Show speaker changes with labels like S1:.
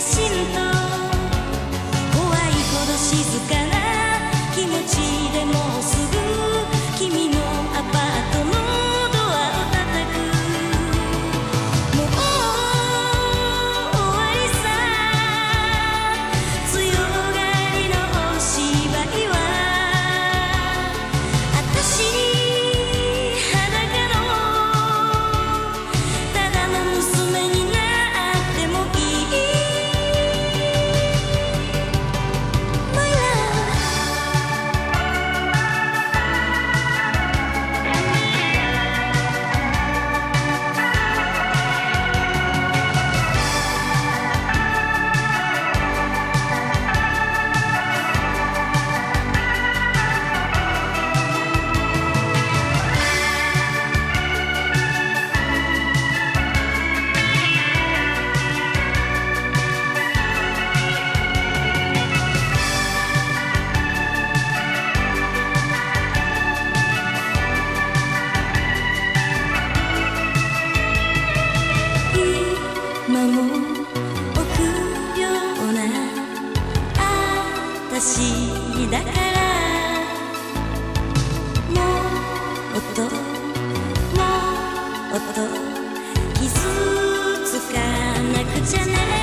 S1: cinta 私だから。もっともっと傷つかなくちゃなら